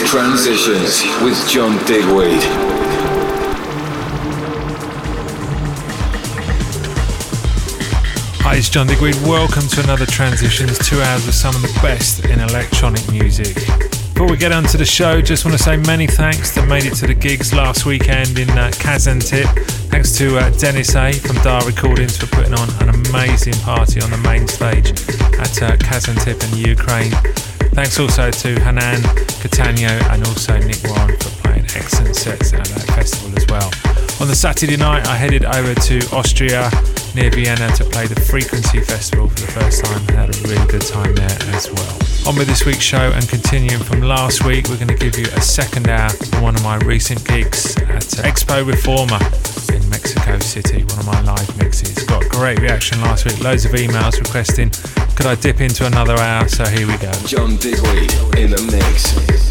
Is Transitions with John Digweed. Hi, it's John Digweed. Welcome to another Transitions, two hours of some of the best in electronic music. Before we get on to the show, just want to say many thanks that made it to the gigs last weekend in uh, Kazantip. Thanks to uh, Dennis A from Dar Recordings for putting on an amazing party on the main stage at uh, Kazantip in Ukraine. Thanks also to Hernan Cattaneo and also Nick Warren for playing excellent sets at that festival as well. On the Saturday night, I headed over to Austria near Vienna to play the Frequency Festival for the first time and had a really good time there as well. On with this week's show and continuing from last week, we're going to give you a second hour of one of my recent gigs at Expo Reforma in Mexico City, one of my live mixes. Got great reaction last week, loads of emails requesting could I dip into another hour? So here we go. John Digweed in the mix.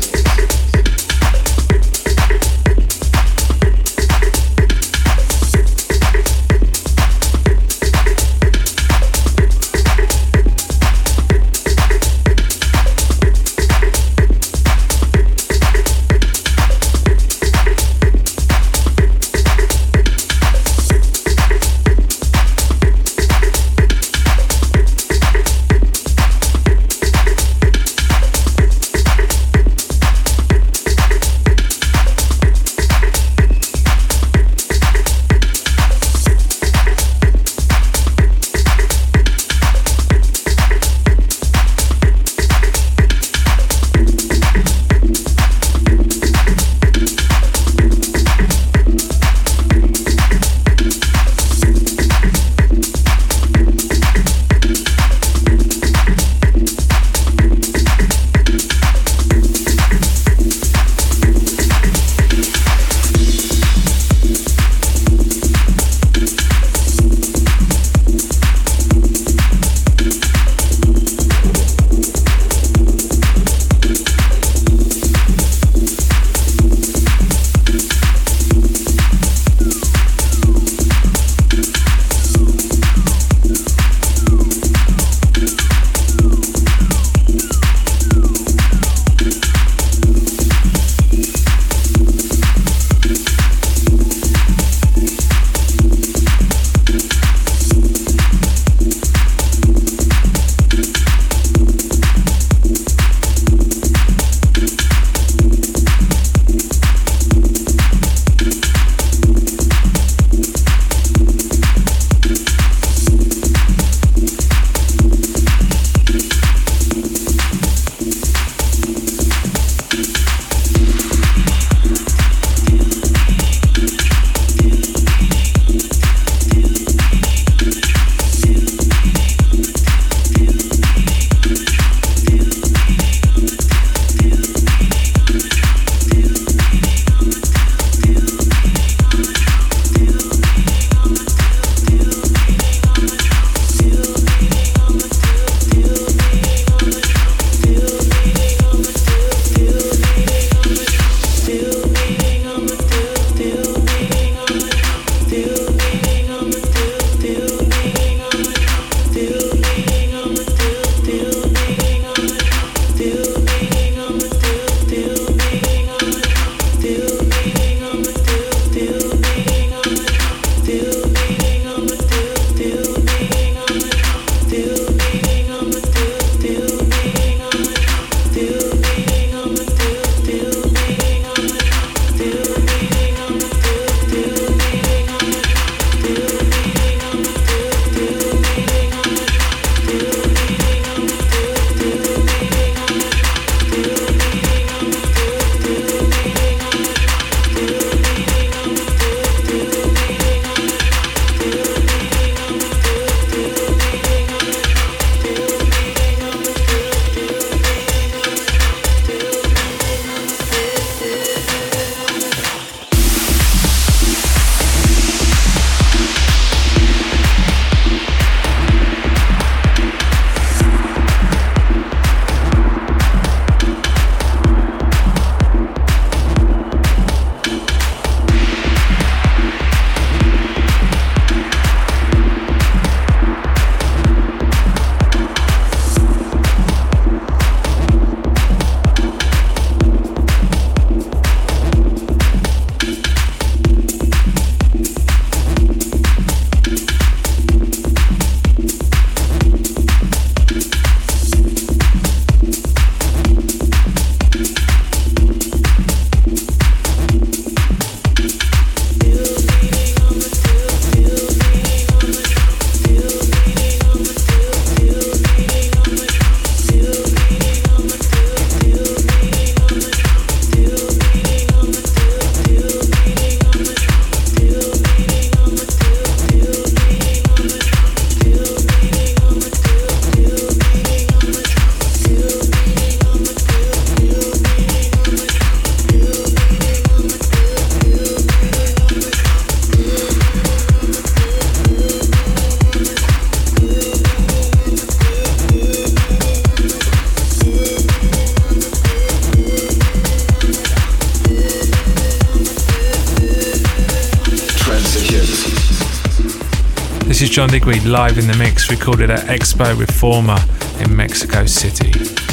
John Digweed live in the mix, recorded at Expo Reforma in Mexico City.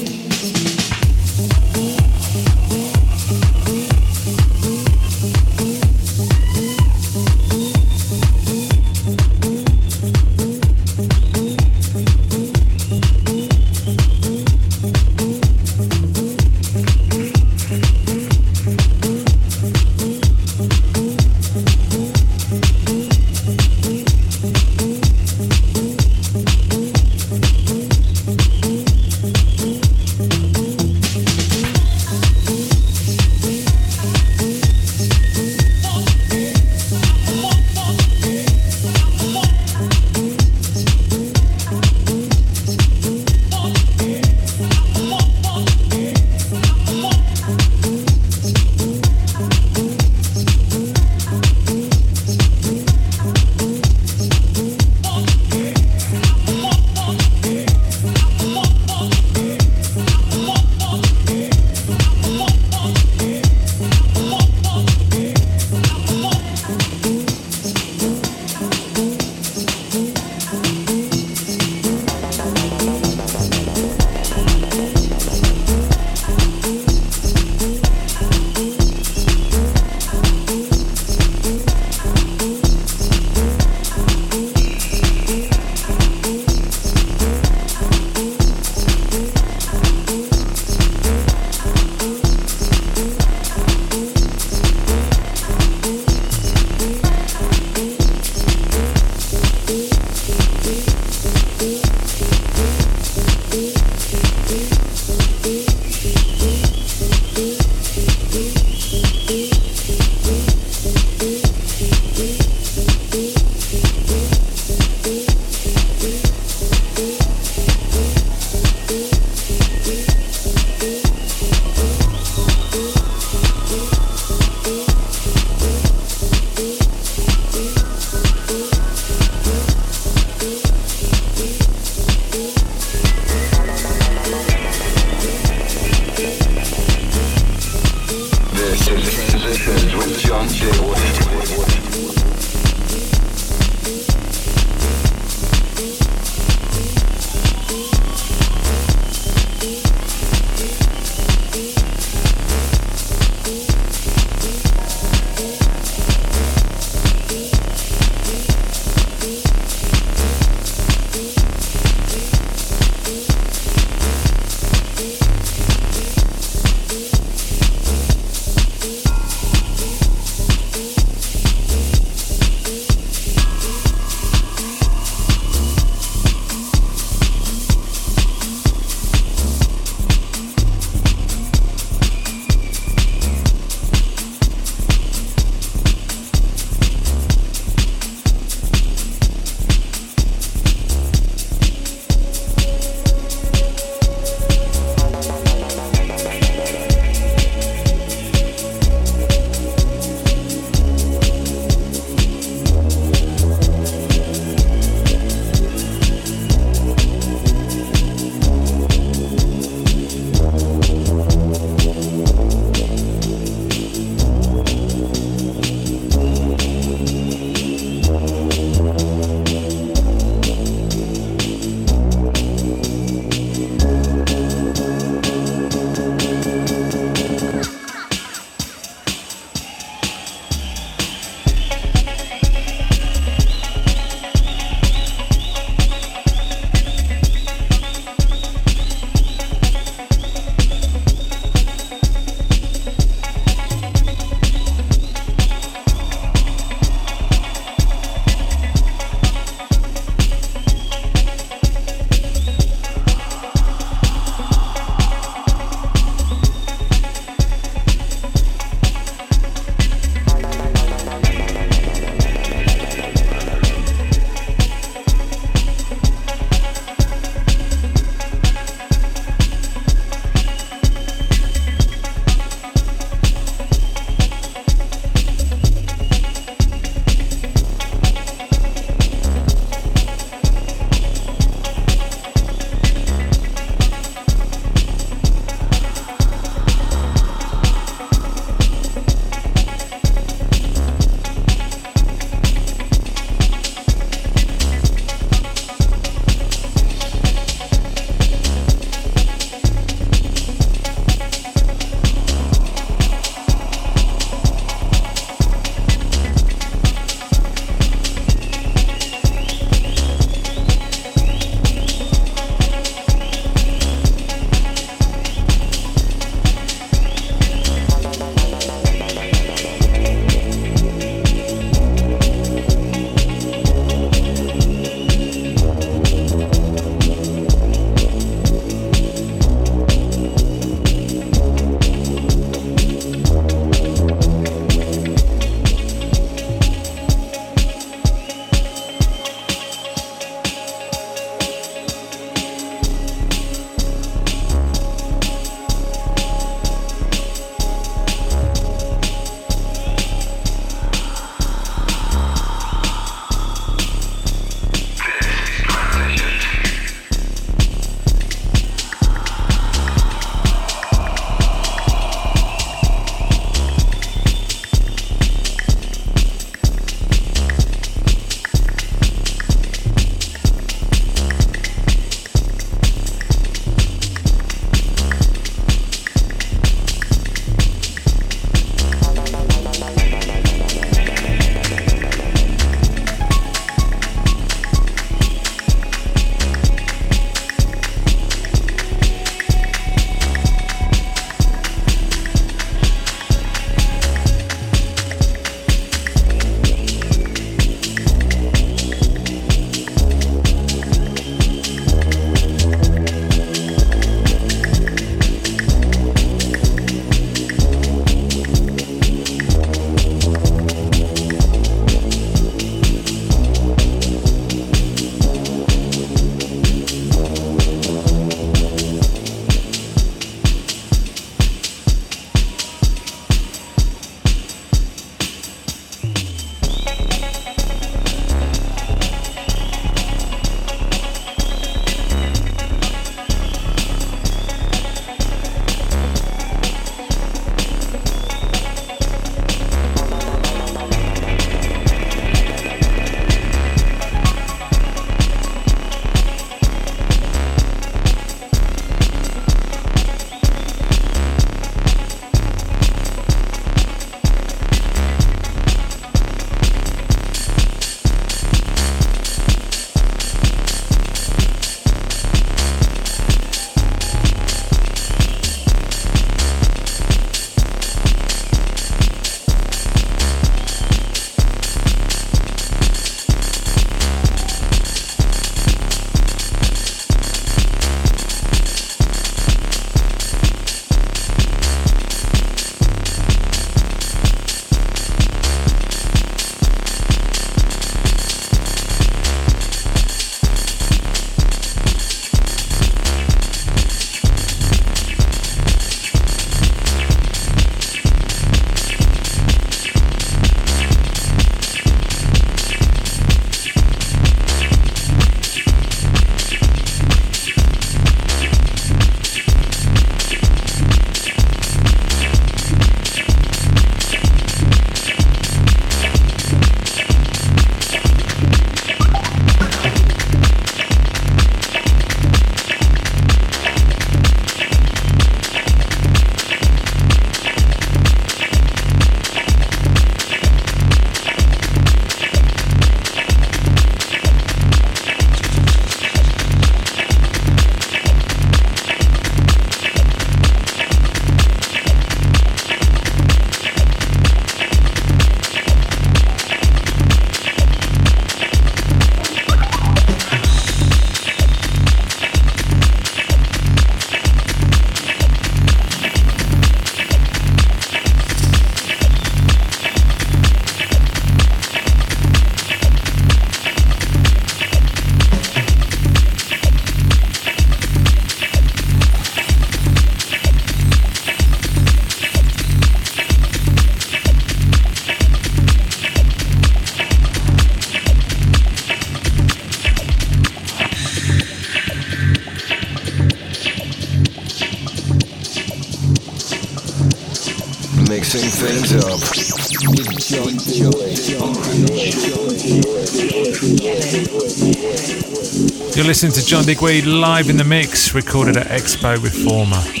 Listening to John Digweed live in the mix, recorded at Expo Reforma.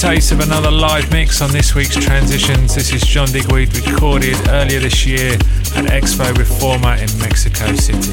Taste of another live mix on this week's Transitions. This is John Digweed, recorded earlier this year at Expo Reforma in Mexico City.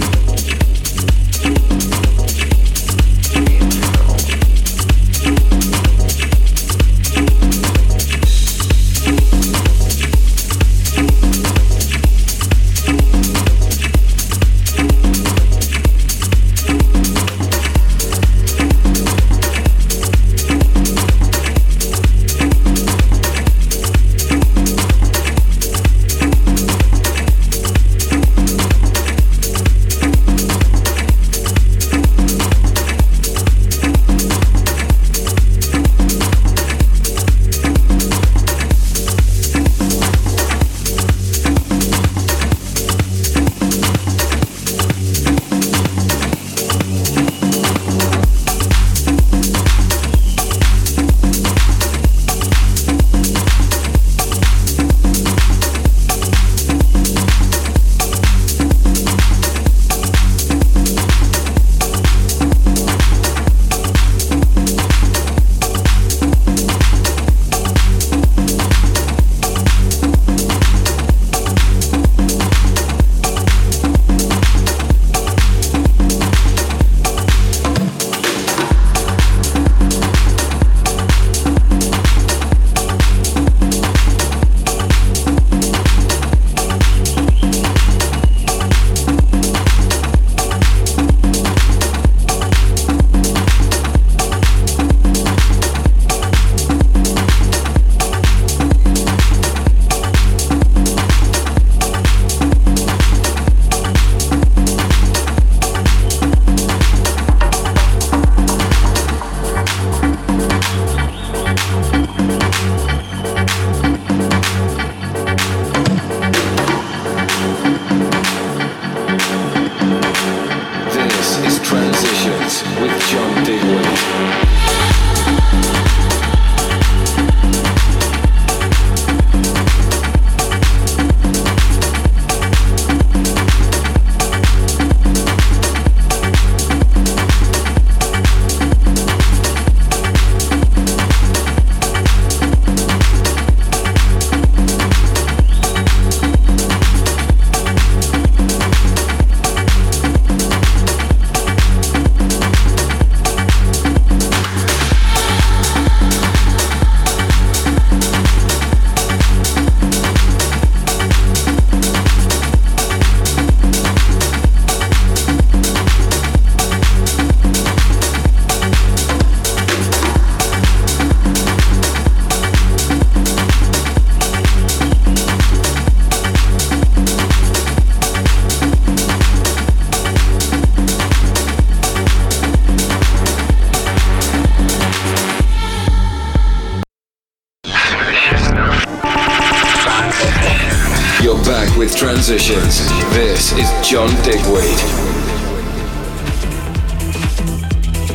With transitions. This is John Digweed.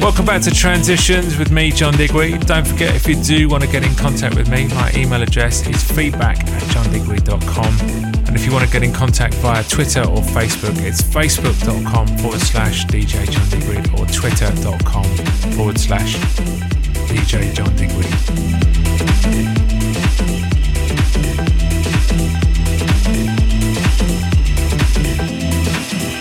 Welcome back to Transitions with me, John Digweed. Don't forget, if you do want to get in contact with me, my email address is feedback at johndigweed.com. And if you want to get in contact via Twitter or Facebook, it's facebook.com forward slash DJ John Digweed or twitter.com forward slash DJ John Digweed. Thank you.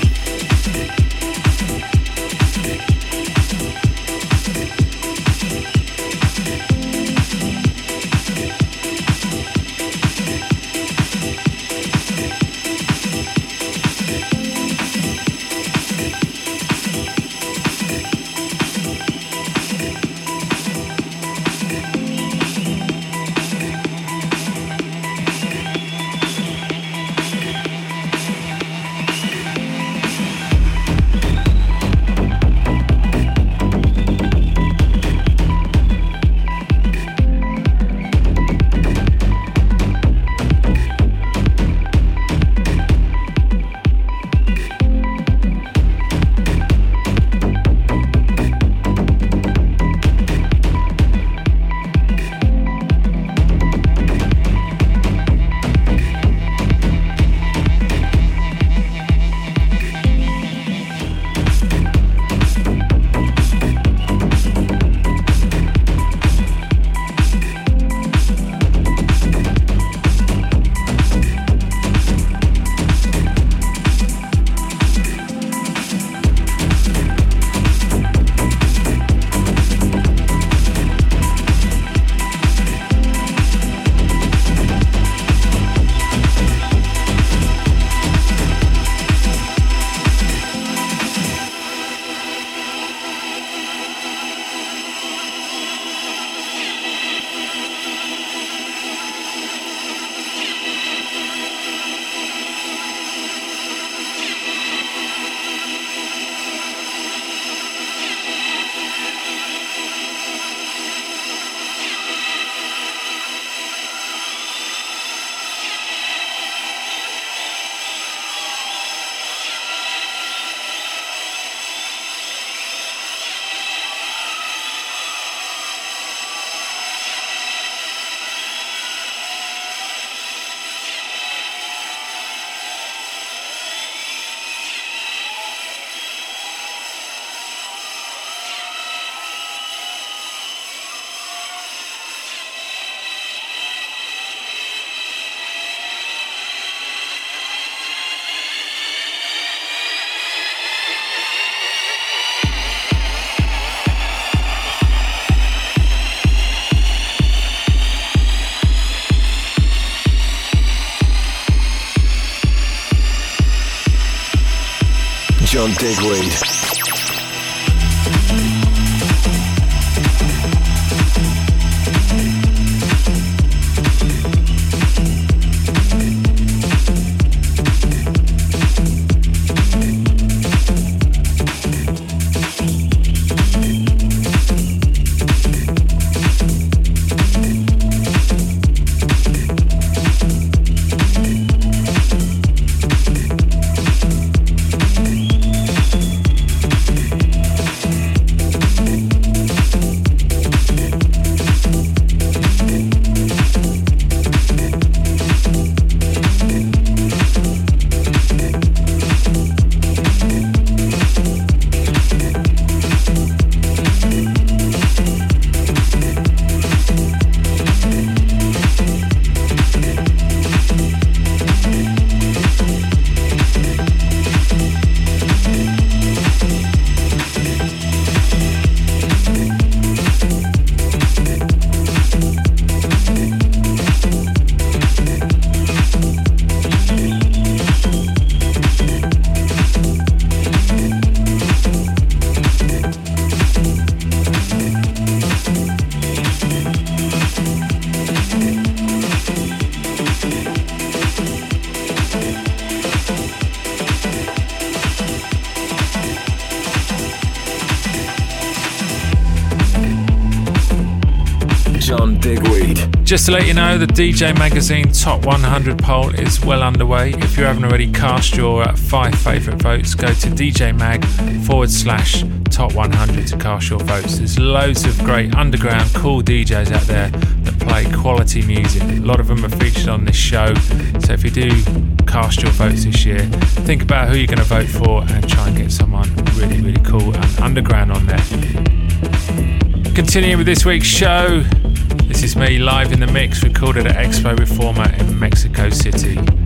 John Digweed. Just to let you know, the DJ Magazine Top 100 poll is well underway. If you haven't already cast your uh, five favourite votes, go to DJ Mag forward slash Top 100 to cast your votes. There's loads of great underground, cool DJs out there that play quality music. A lot of them are featured on this show. So if you do cast your votes this year, think about who you're going to vote for and try and get someone really, really cool and underground on there. Continuing with this week's show, this is me live in the mix, recorded at Expo Reforma in Mexico City.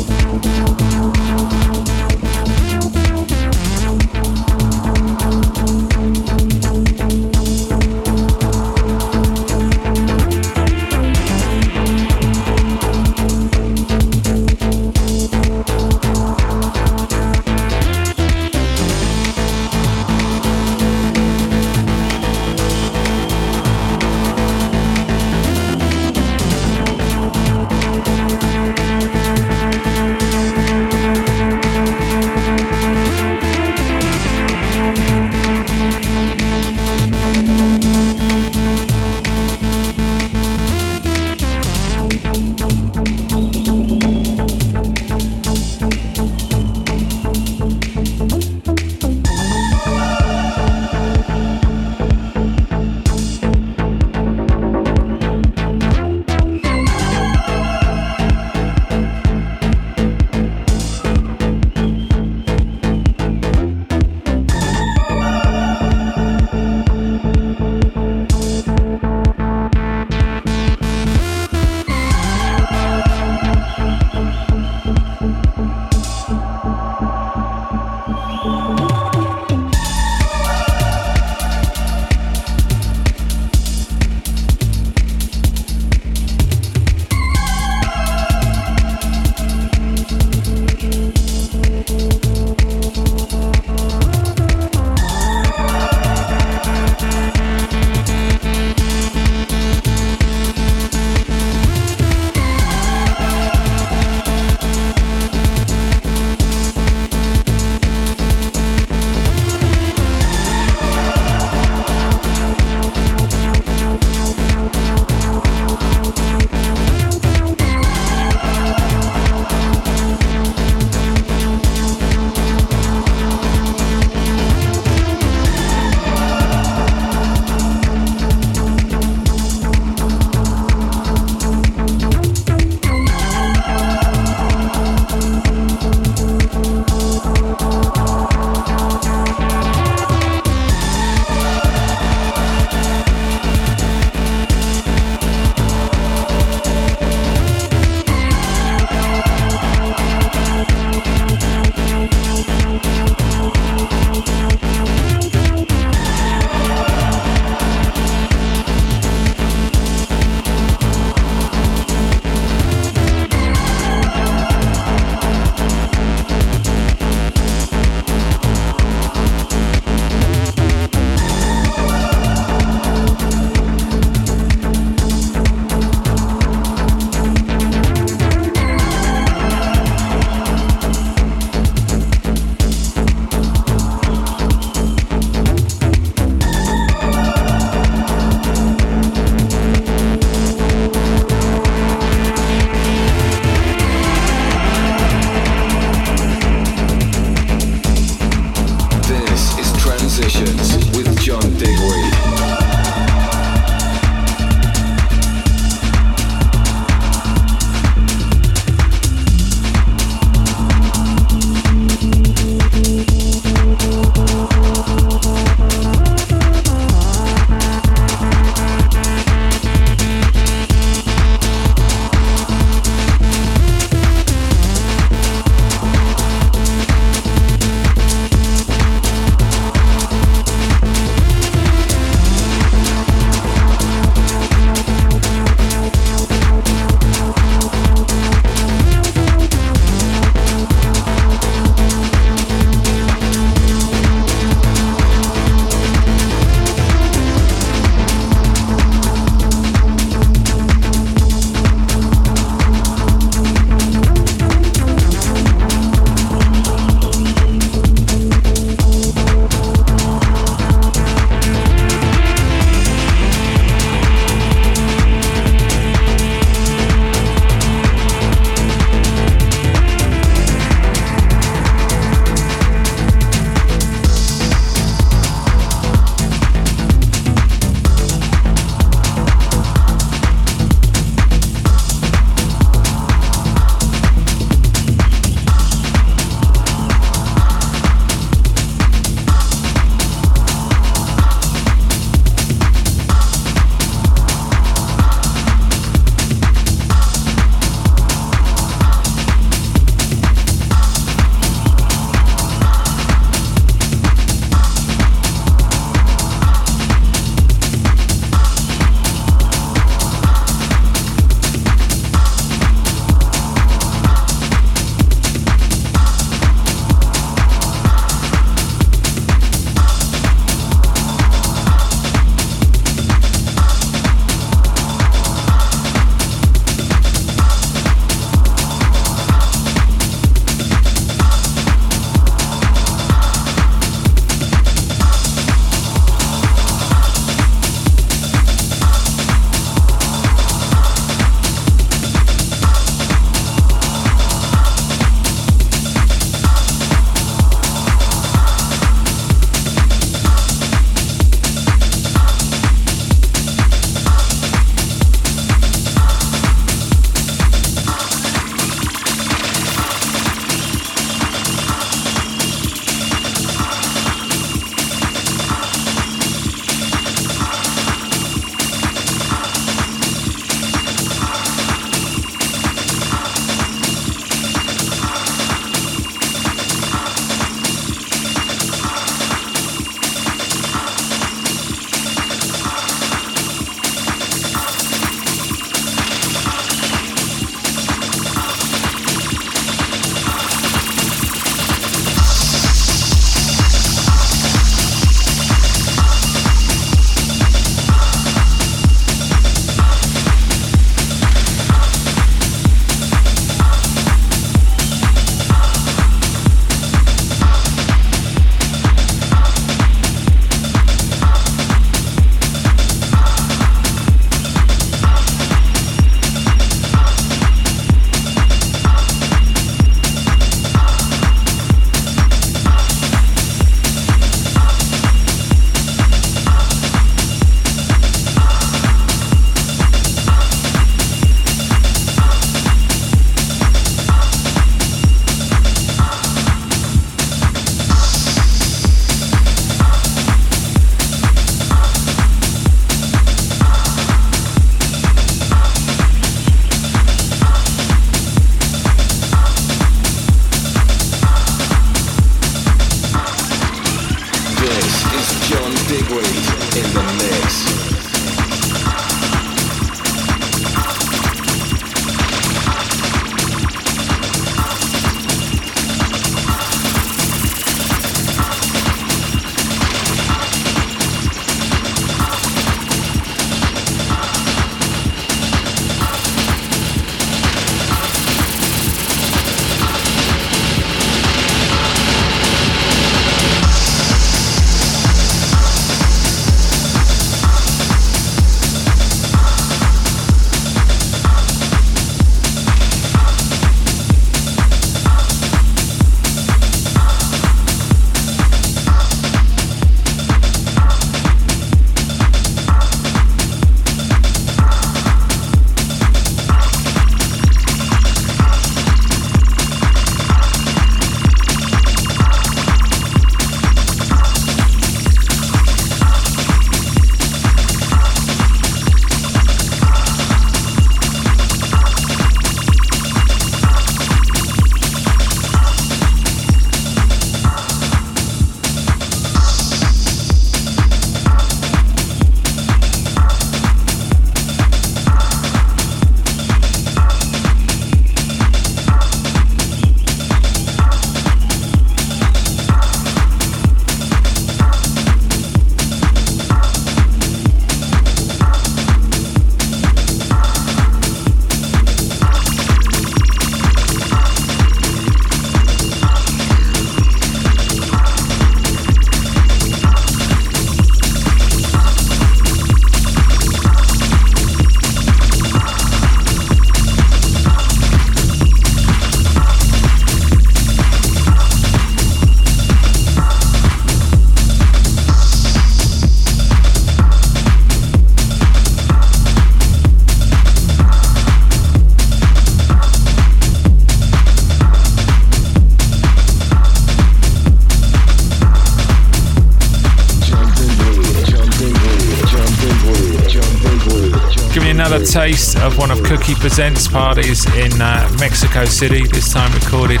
Taste of one of Cookie Presents parties in uh, Mexico City, this time recorded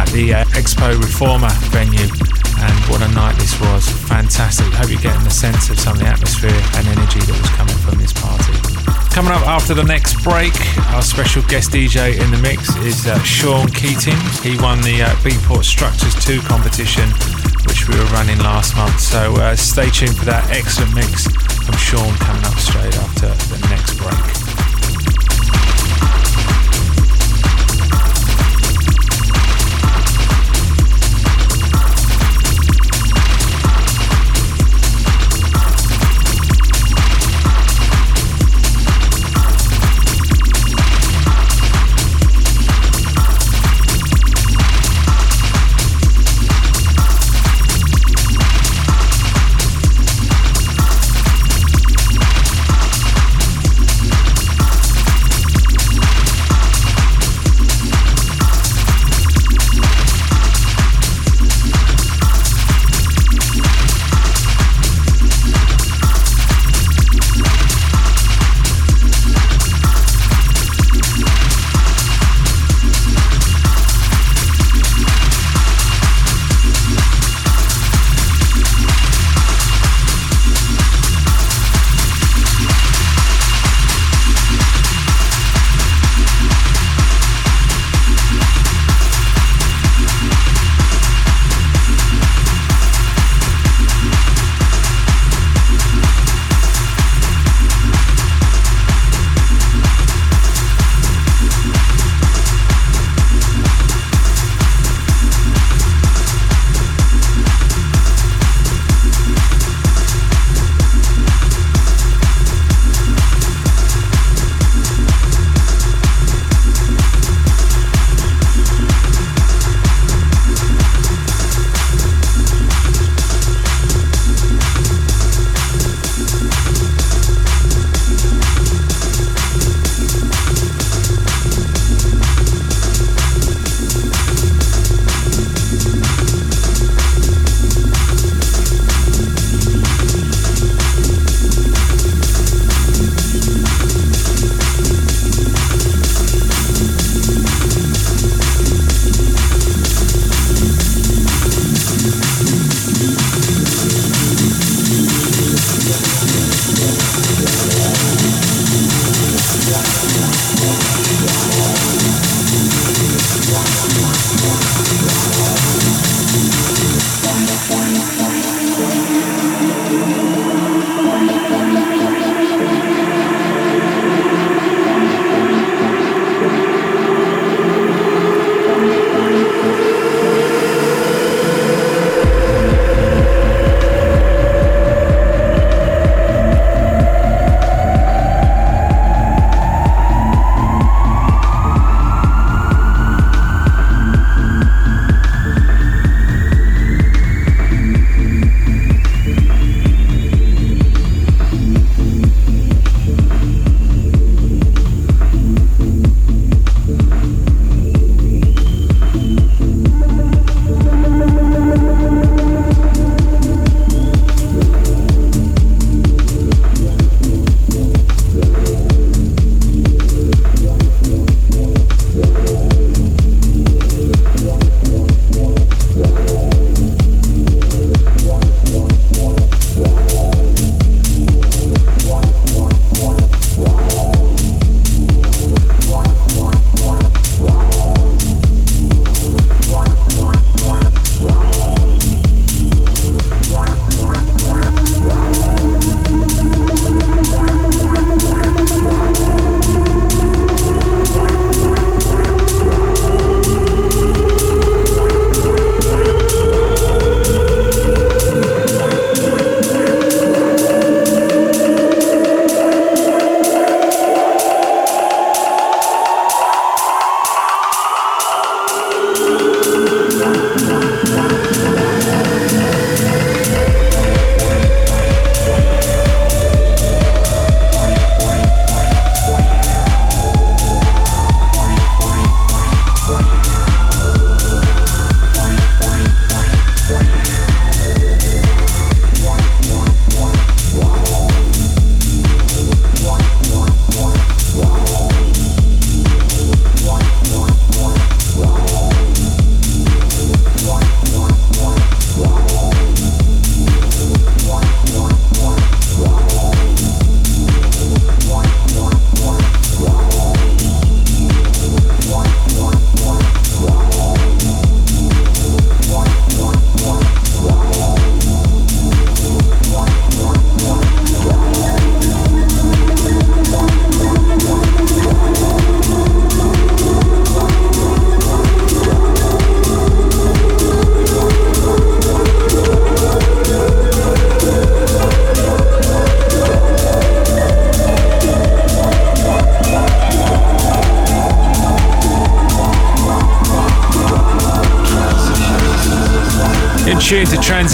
at the uh, Expo Reforma venue. And what a night this was. Fantastic. Hope you're getting a sense of some of the atmosphere and energy that was coming from this party. Coming up after the next break, our special guest DJ in the mix is uh, Sean Keating. He won the uh, Beatport Structures 2 competition, which we were running last month. So uh, stay tuned for that excellent mix from Sean coming up straight after the next break.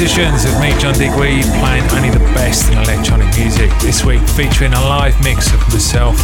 Transitions with me, John Digweed, playing only the best in electronic music. This week featuring a live mix of myself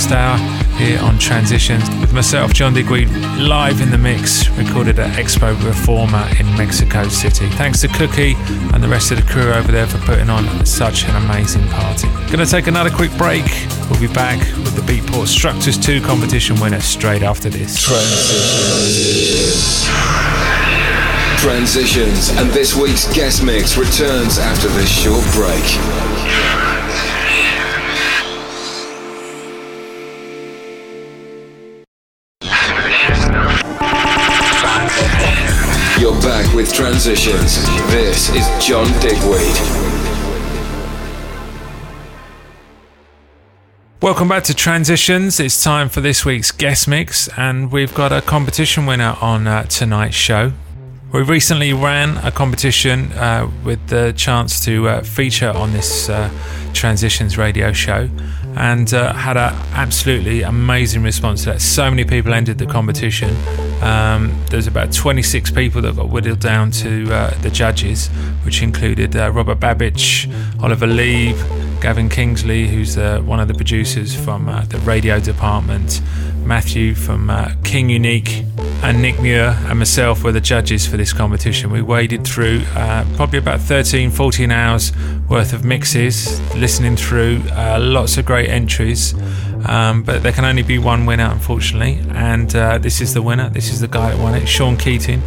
last hour here on Transitions with myself, John Digweed, live in the mix, recorded at Expo Reforma in Mexico City. Thanks to Cookie and the rest of the crew over there for putting on such an amazing party. Gonna take another quick break. We'll be back with the Beatport Structures 2 competition winner straight after this. Transitions. Transitions, and this week's guest mix returns after this short break. Back with Transitions. This is John Digweed. Welcome back to Transitions. It's time for this week's guest mix, and we've got a competition winner on uh, tonight's show. We recently ran a competition uh, with the chance to uh, feature on this uh, Transitions radio show and uh, had an absolutely amazing response to that. So many people entered the competition. Um, there's about 26 people that got whittled down to uh, the judges, which included uh, Robert Babicz, Oliver Lee, Gavin Kingsley, who's uh, one of the producers from uh, the radio department, Matthew from uh, King Unique, and Nick Muir and myself were the judges for this competition. We waded through uh, probably about 13, 14 hours worth of mixes, listening through uh, lots of great entries. Um, but there can only be one winner, unfortunately, and uh, this is the winner. This is the guy that won it, Sean Keating,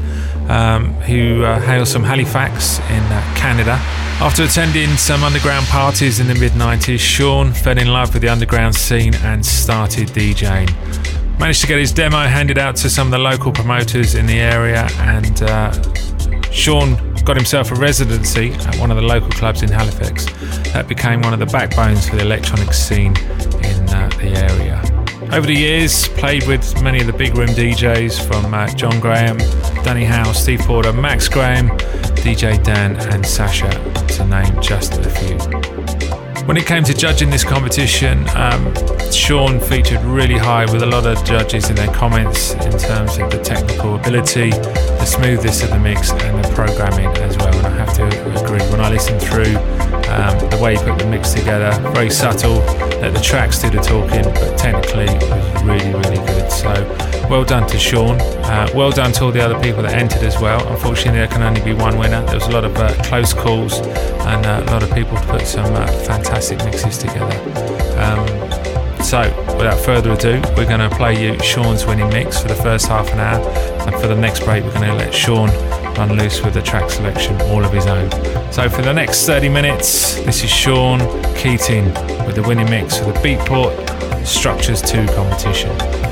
um, who uh, hails from Halifax in uh, Canada. After attending some underground parties in the mid 90s, Sean fell in love with the underground scene and started DJing. Managed to get his demo handed out to some of the local promoters in the area, and uh, Sean got himself a residency at one of the local clubs in Halifax. That became one of the backbones for the electronic scene in uh, the area. Over the years, played with many of the big room DJs from uh, John Graham, Danny Howe, Steve Porter, Max Graham, DJ Dan, and Sasha, to name just a few. When it came to judging this competition, um, Sean featured really high with a lot of judges in their comments in terms of the technical ability, the smoothness of the mix, and the programming as well. And I have to agree, when I listened through um, the way he put the mix together, very subtle, the tracks do the talking, but technically it was really, really good. So well done to Sean. Uh, well done to all the other people that entered as well. Unfortunately, there can only be one winner. There was a lot of uh, close calls and uh, a lot of people put some uh, fantastic mixes together. Um, so, without further ado, we're going to play you Sean's winning mix for the first half an hour, and for the next break, we're going to let Sean run loose with the track selection all of his own. So, for the next 30 minutes, this is Sean Keating with the winning mix for the Beatport Structures 2 competition.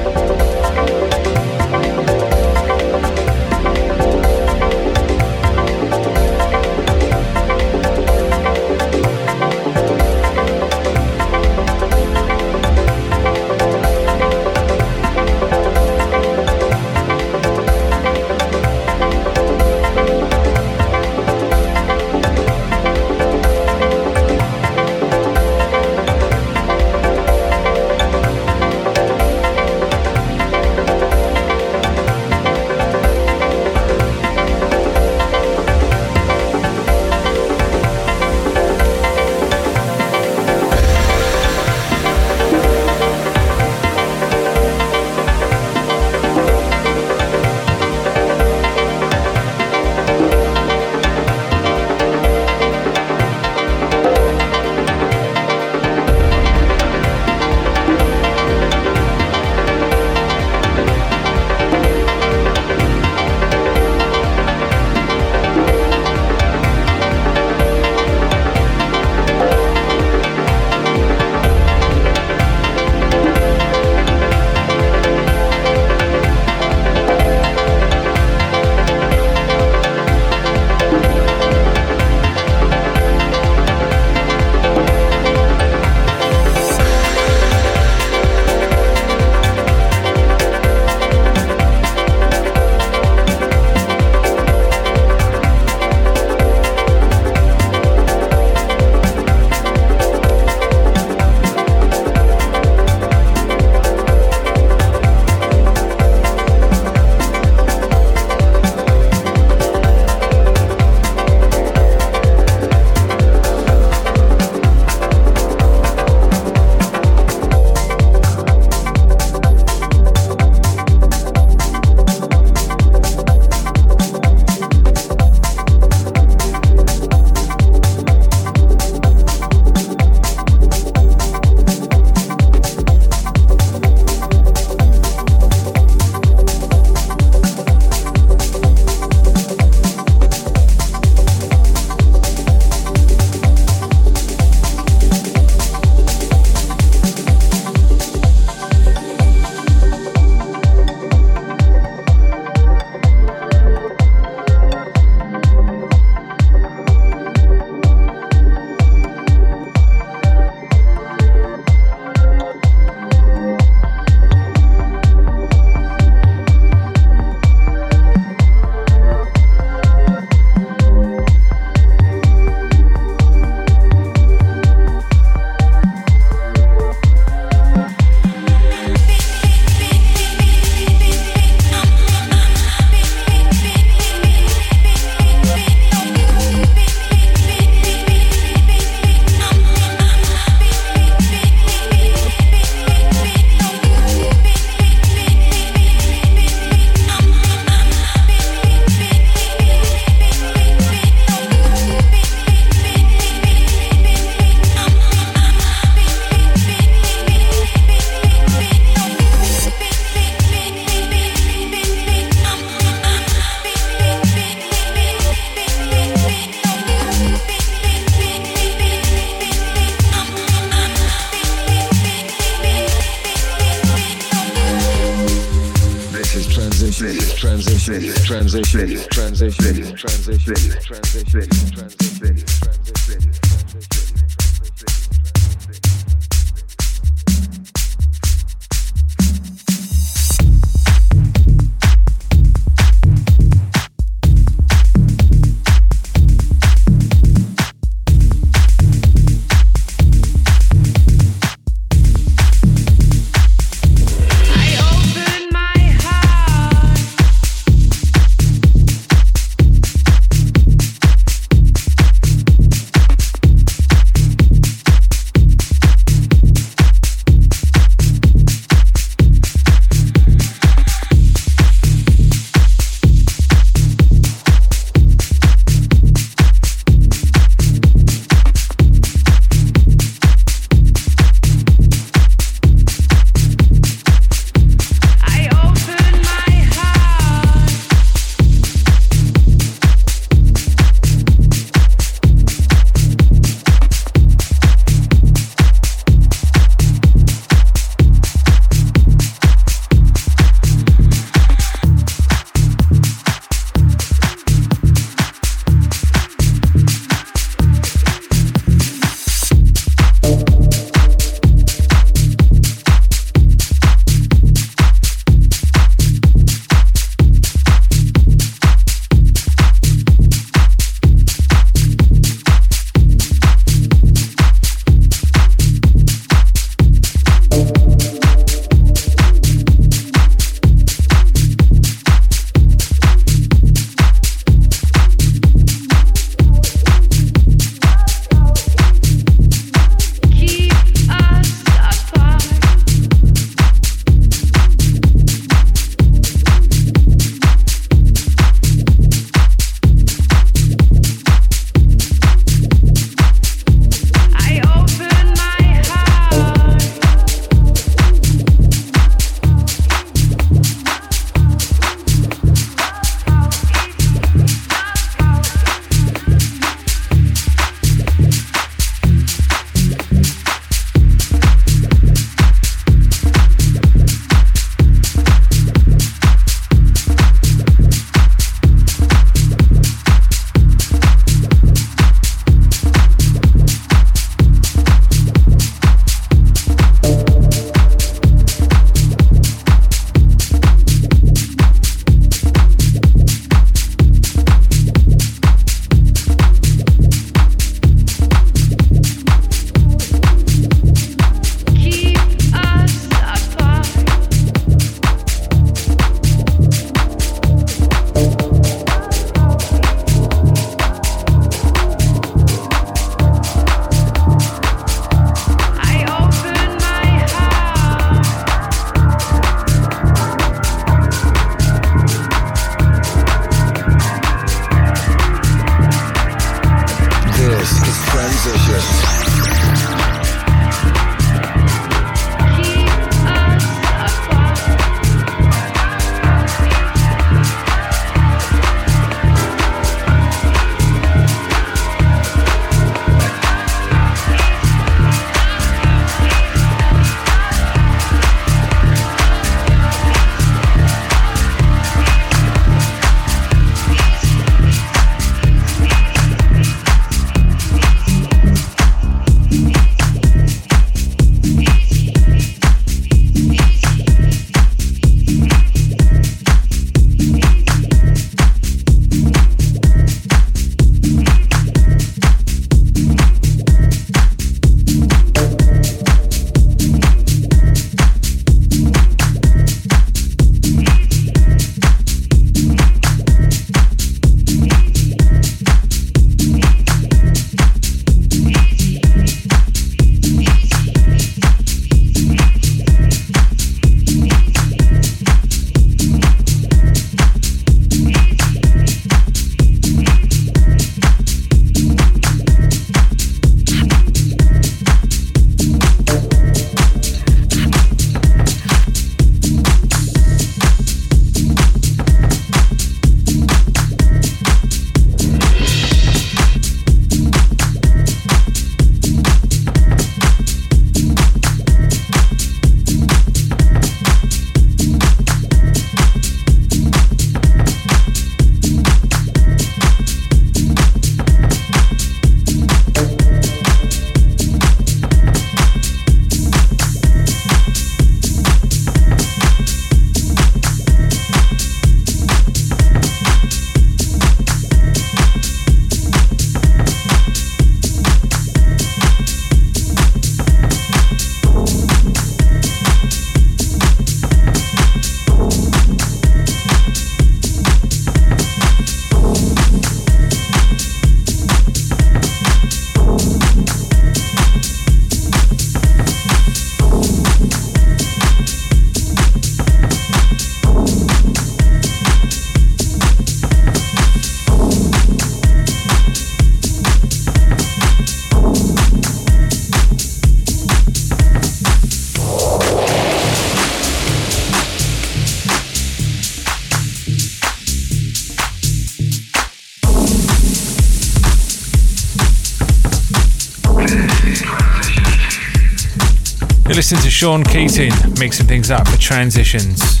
Sean Keating mixing things up for transitions.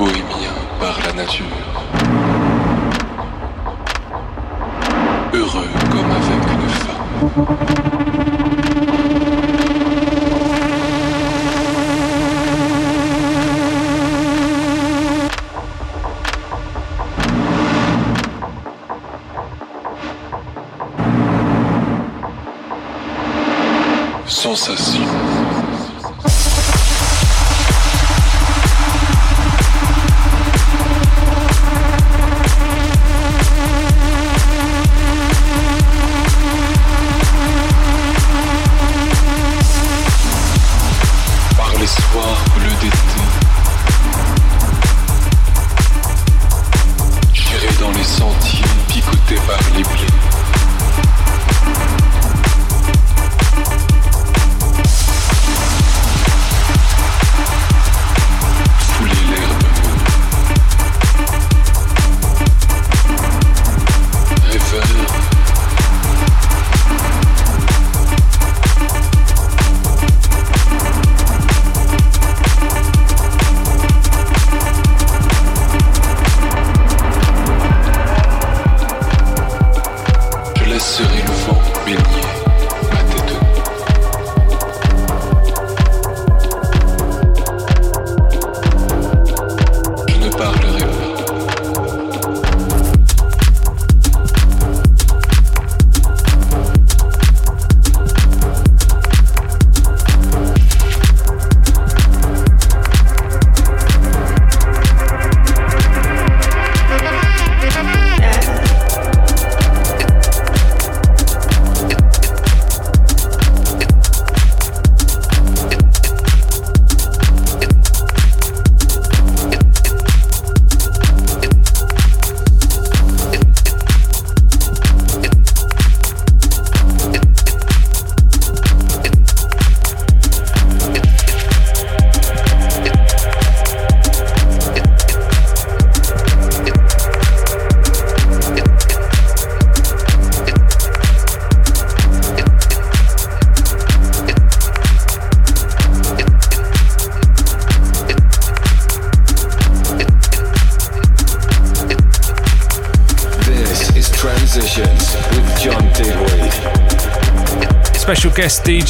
Bohémien par la nature. Heureux comme avec une femme.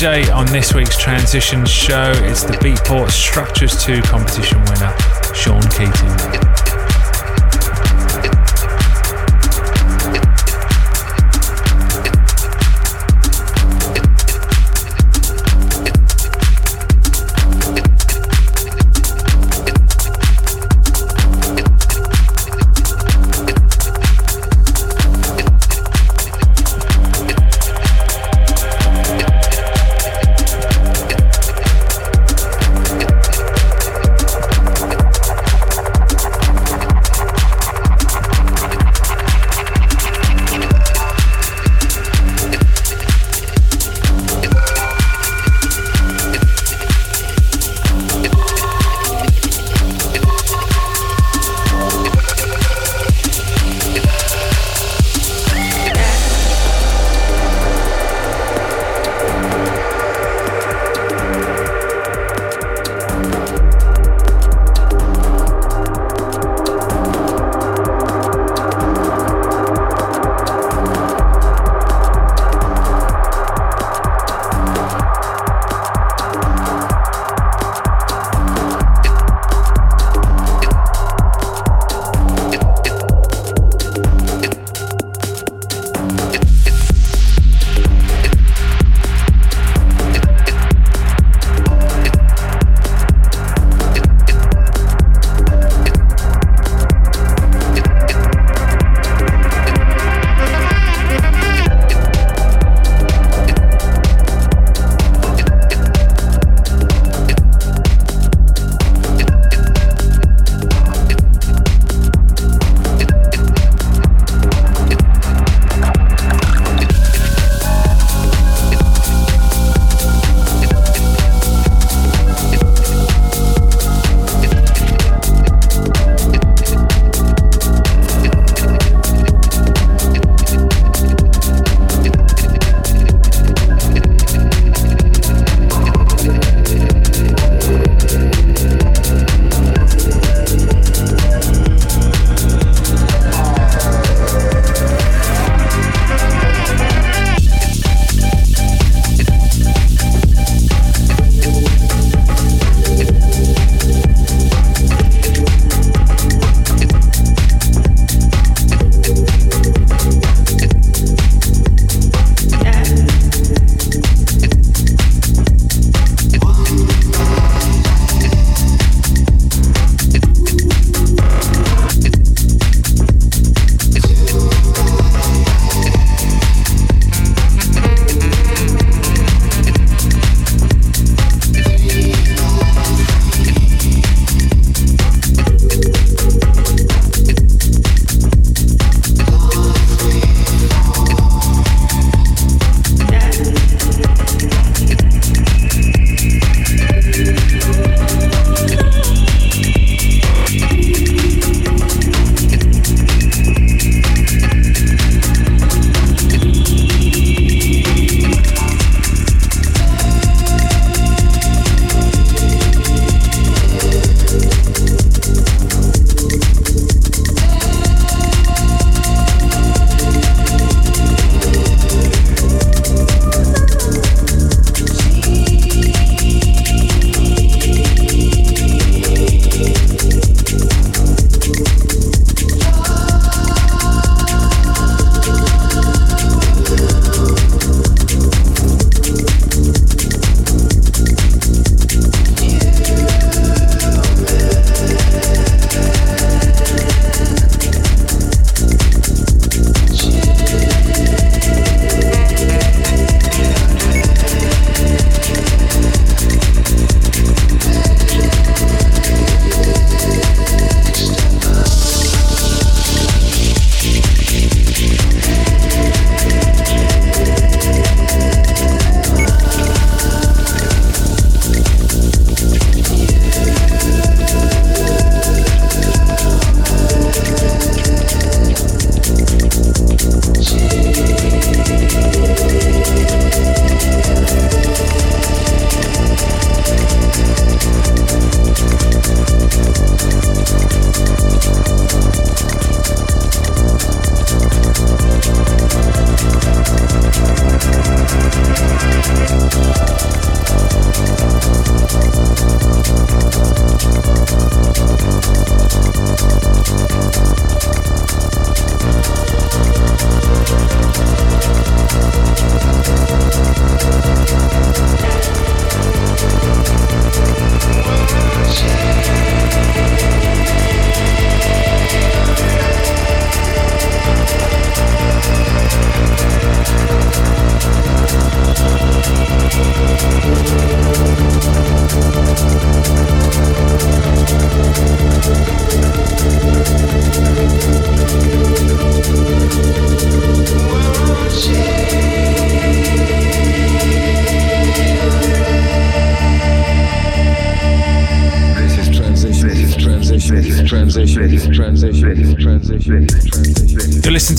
DJ on this week's transition show is the Beatport Structures 2 competition winner, Sean Keating.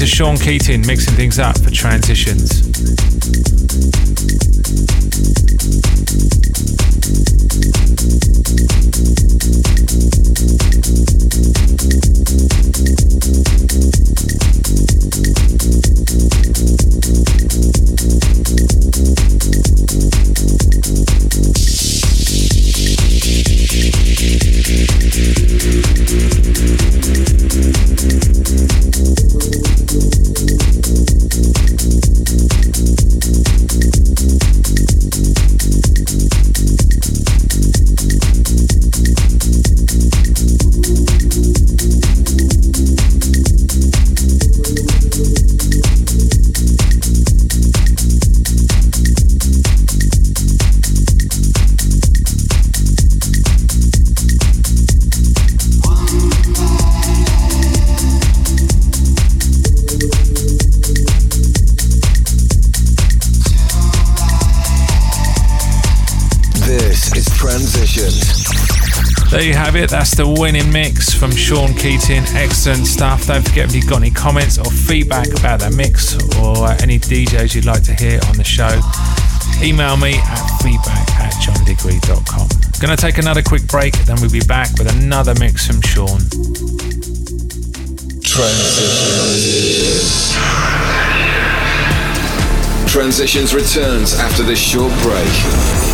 To Sean Keating mixing things up for transitions. It. That's the winning mix from Sean Keating. Excellent stuff. Don't forget if you've got any comments or feedback about that mix or any DJs you'd like to hear on the show, email me at feedback at johndigweed.com. Gonna take another quick break, then we'll be back with another mix from Sean. Transitions. Transitions returns after this short break.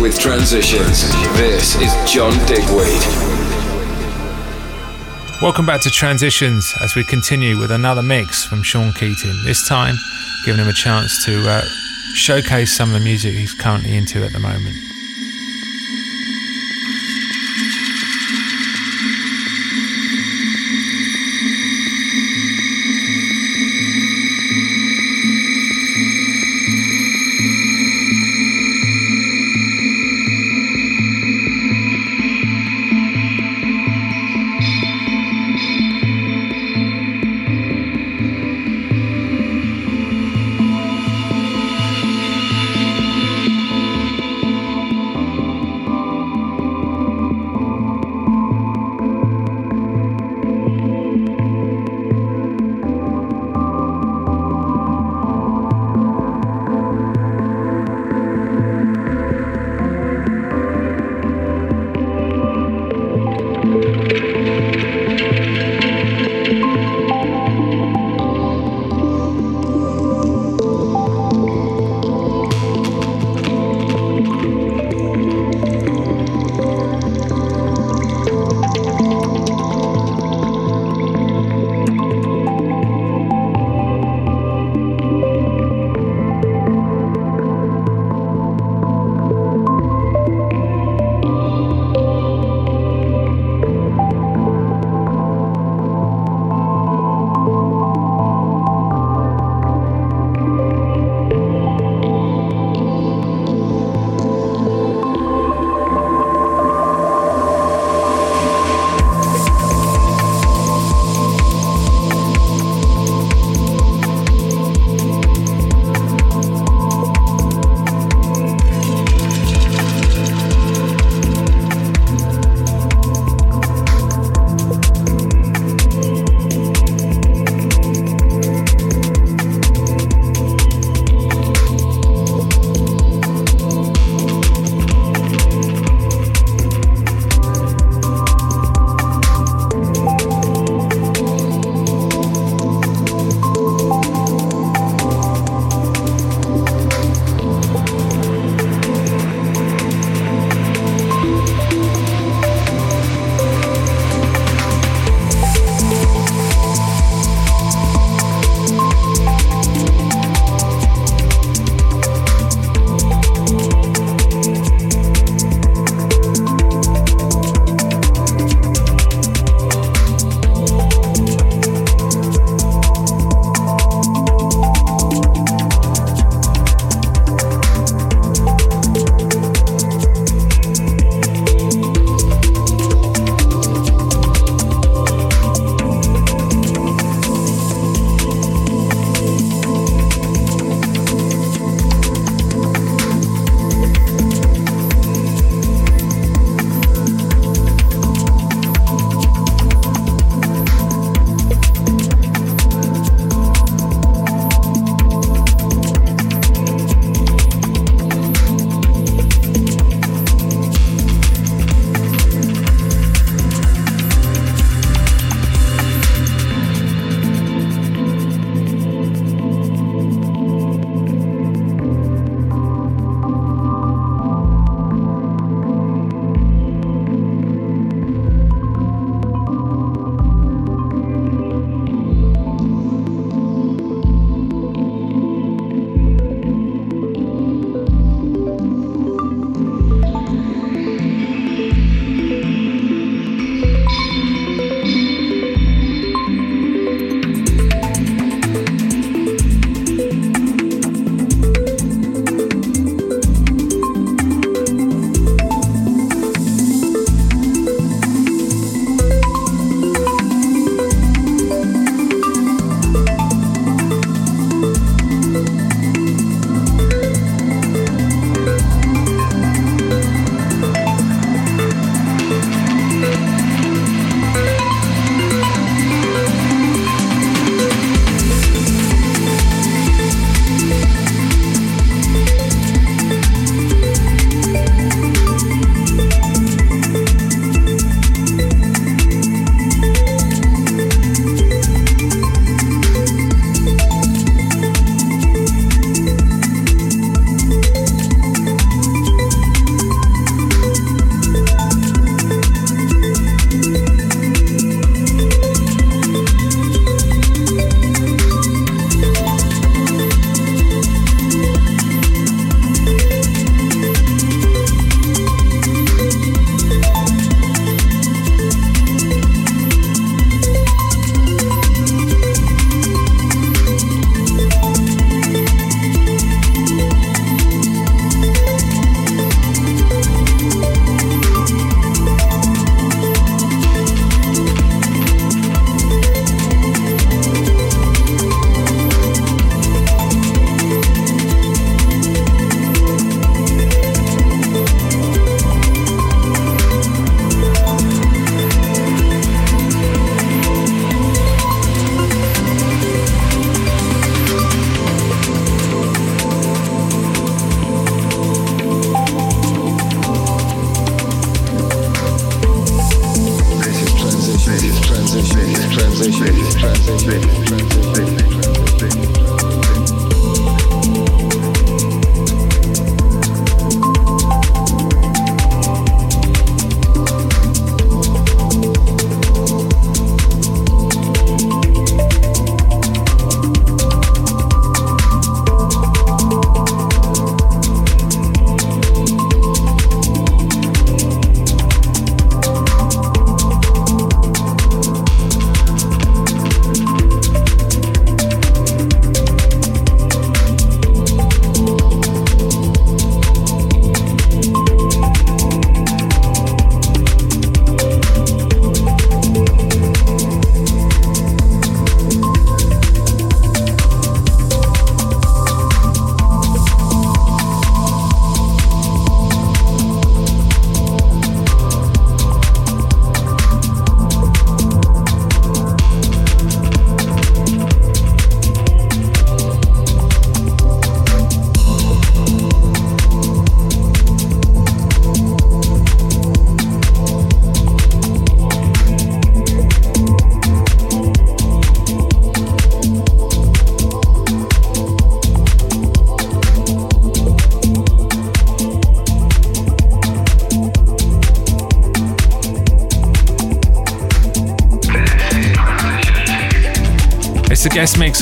With Transitions. This is John Digweed. Welcome back to Transitions as we continue with another mix from Sean Keating. This time, giving him a chance to uh, showcase some of the music he's currently into at the moment.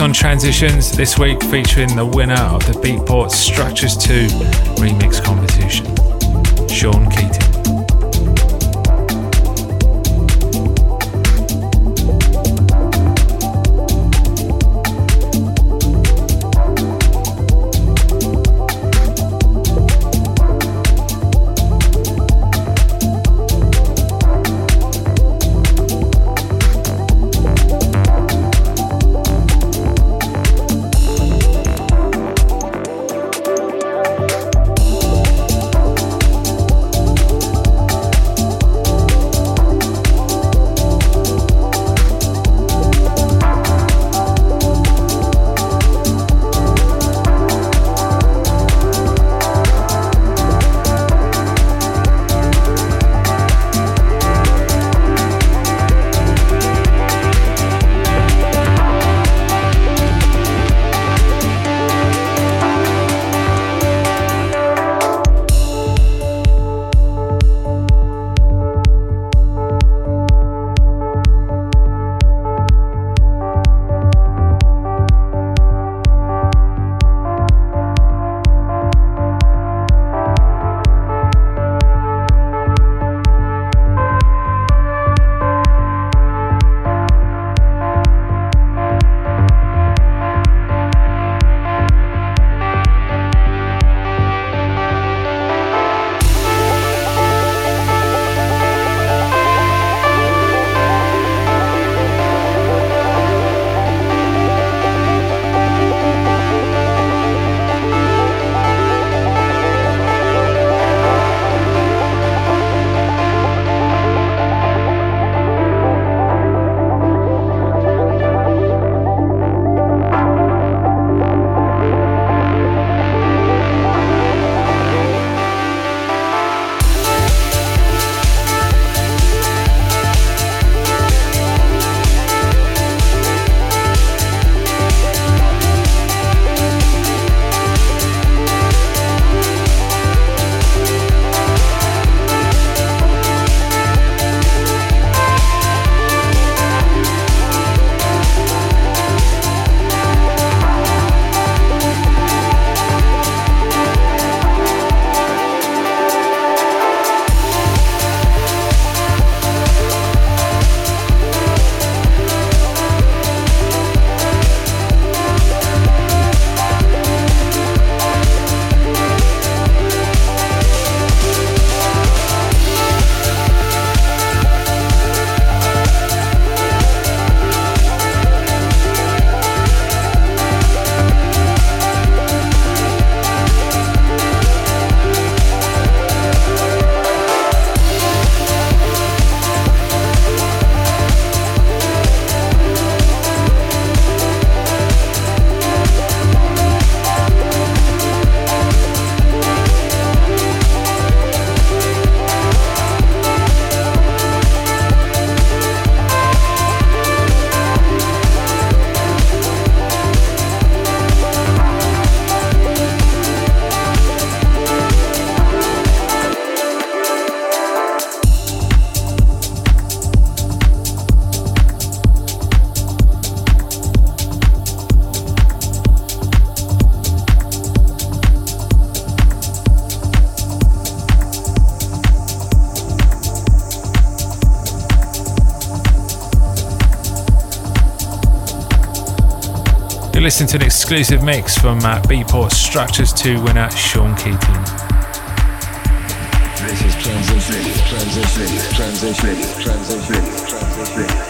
On Transitions this week featuring the winner of the Beatport Structures 2 remix competition, Sean Keating. Listen to an exclusive mix from uh, Beatport Structures 2 winner Sean Keating. This is transition, transition, transition, transition, transition.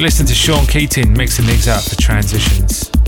Listen to Sean Keating mixing things up for transitions.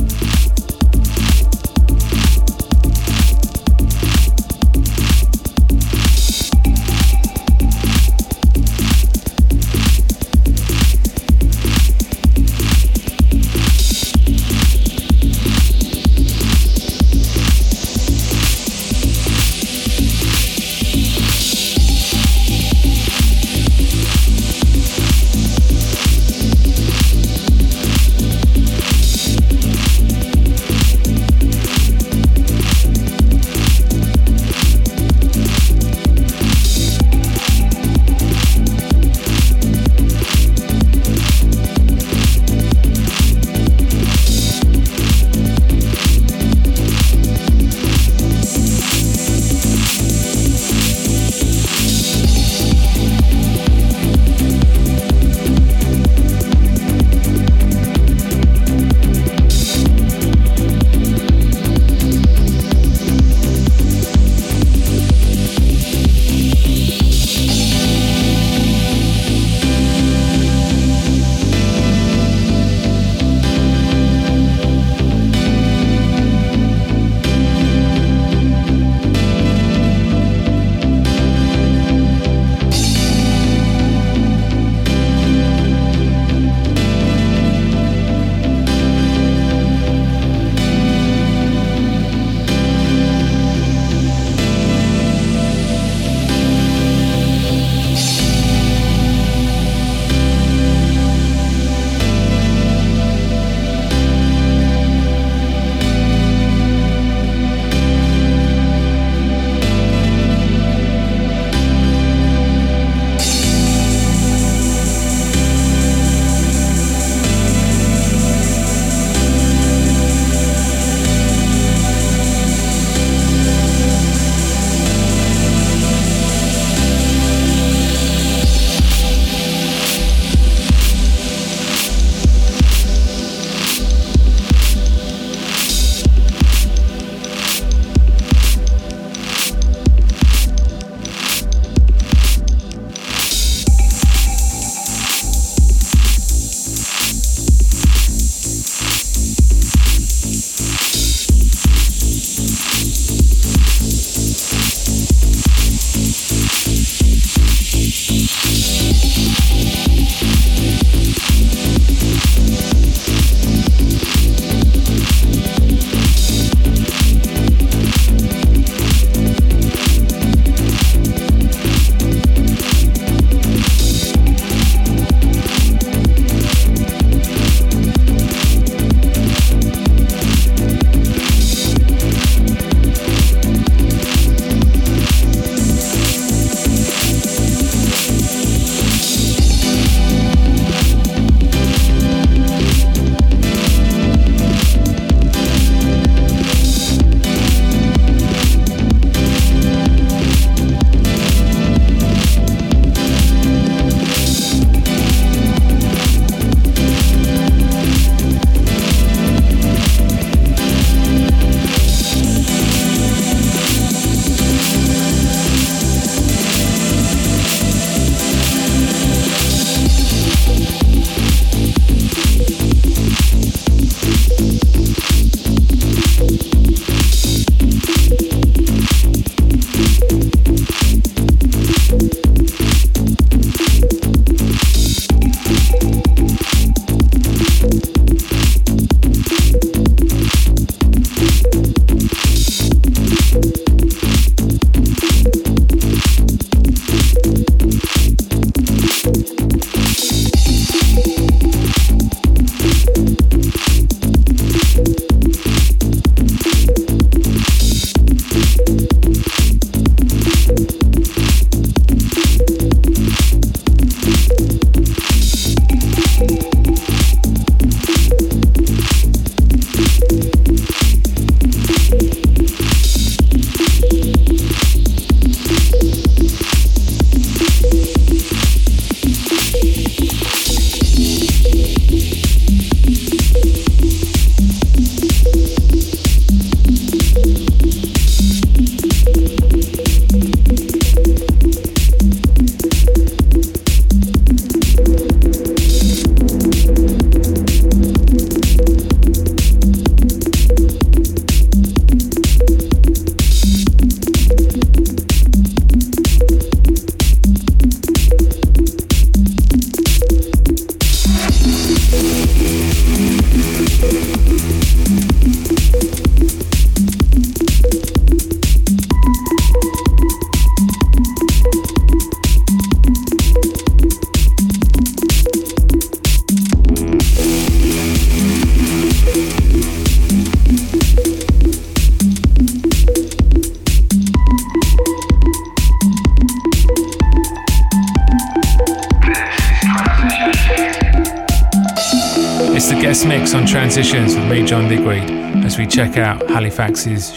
Halifax's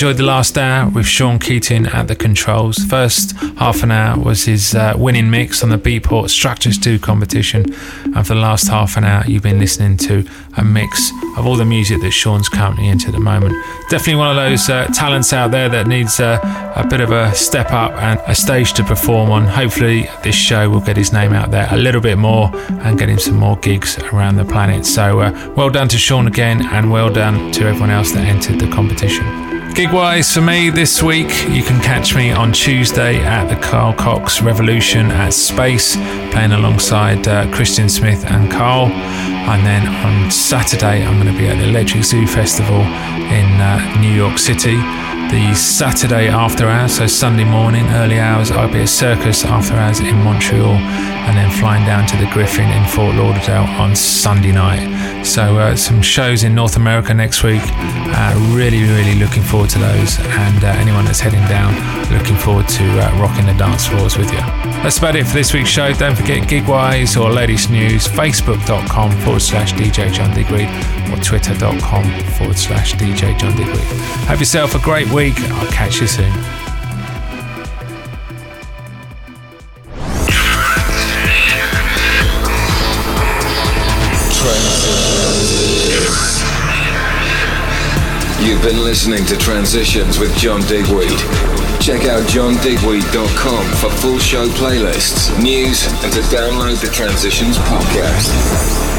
enjoyed the last hour with Sean Keating at the controls. First half an hour was his uh, winning mix on the Beatport Structures 2 competition. And for the last half an hour, you've been listening to a mix of all the music that Sean's currently into at the moment. Definitely one of those uh, talents out there that needs uh, a bit of a step up and a stage to perform on. Hopefully, this show will get his name out there a little bit more and get him some more gigs around the planet. So, uh, well done to Sean again, and well done to everyone else that entered the competition. Gig wise for me this week, you can catch me on Tuesday at the Carl Cox Revolution at Space, playing alongside uh, Christian Smith and Carl. And then on Saturday, I'm going to be at the Electric Zoo Festival in uh, New York City. The Saturday after hours, so Sunday morning, early hours, I'll be at Circus after hours in Montreal and then flying down to the Griffin in Fort Lauderdale on Sunday night. So, uh, some shows in North America next week. Uh, really, really looking forward to those. And uh, anyone that's heading down, looking forward to uh, rocking the dance floors with you. That's about it for this week's show. Don't forget Gigwise or latest news, facebook.com forward slash DJ John Digweed or twitter.com forward slash DJ John Digweed. Have yourself a great week. I'll catch you soon. You've been listening to Transitions with John Digweed. Check out johndigweed.com for full show playlists, news, and to download the Transitions podcast.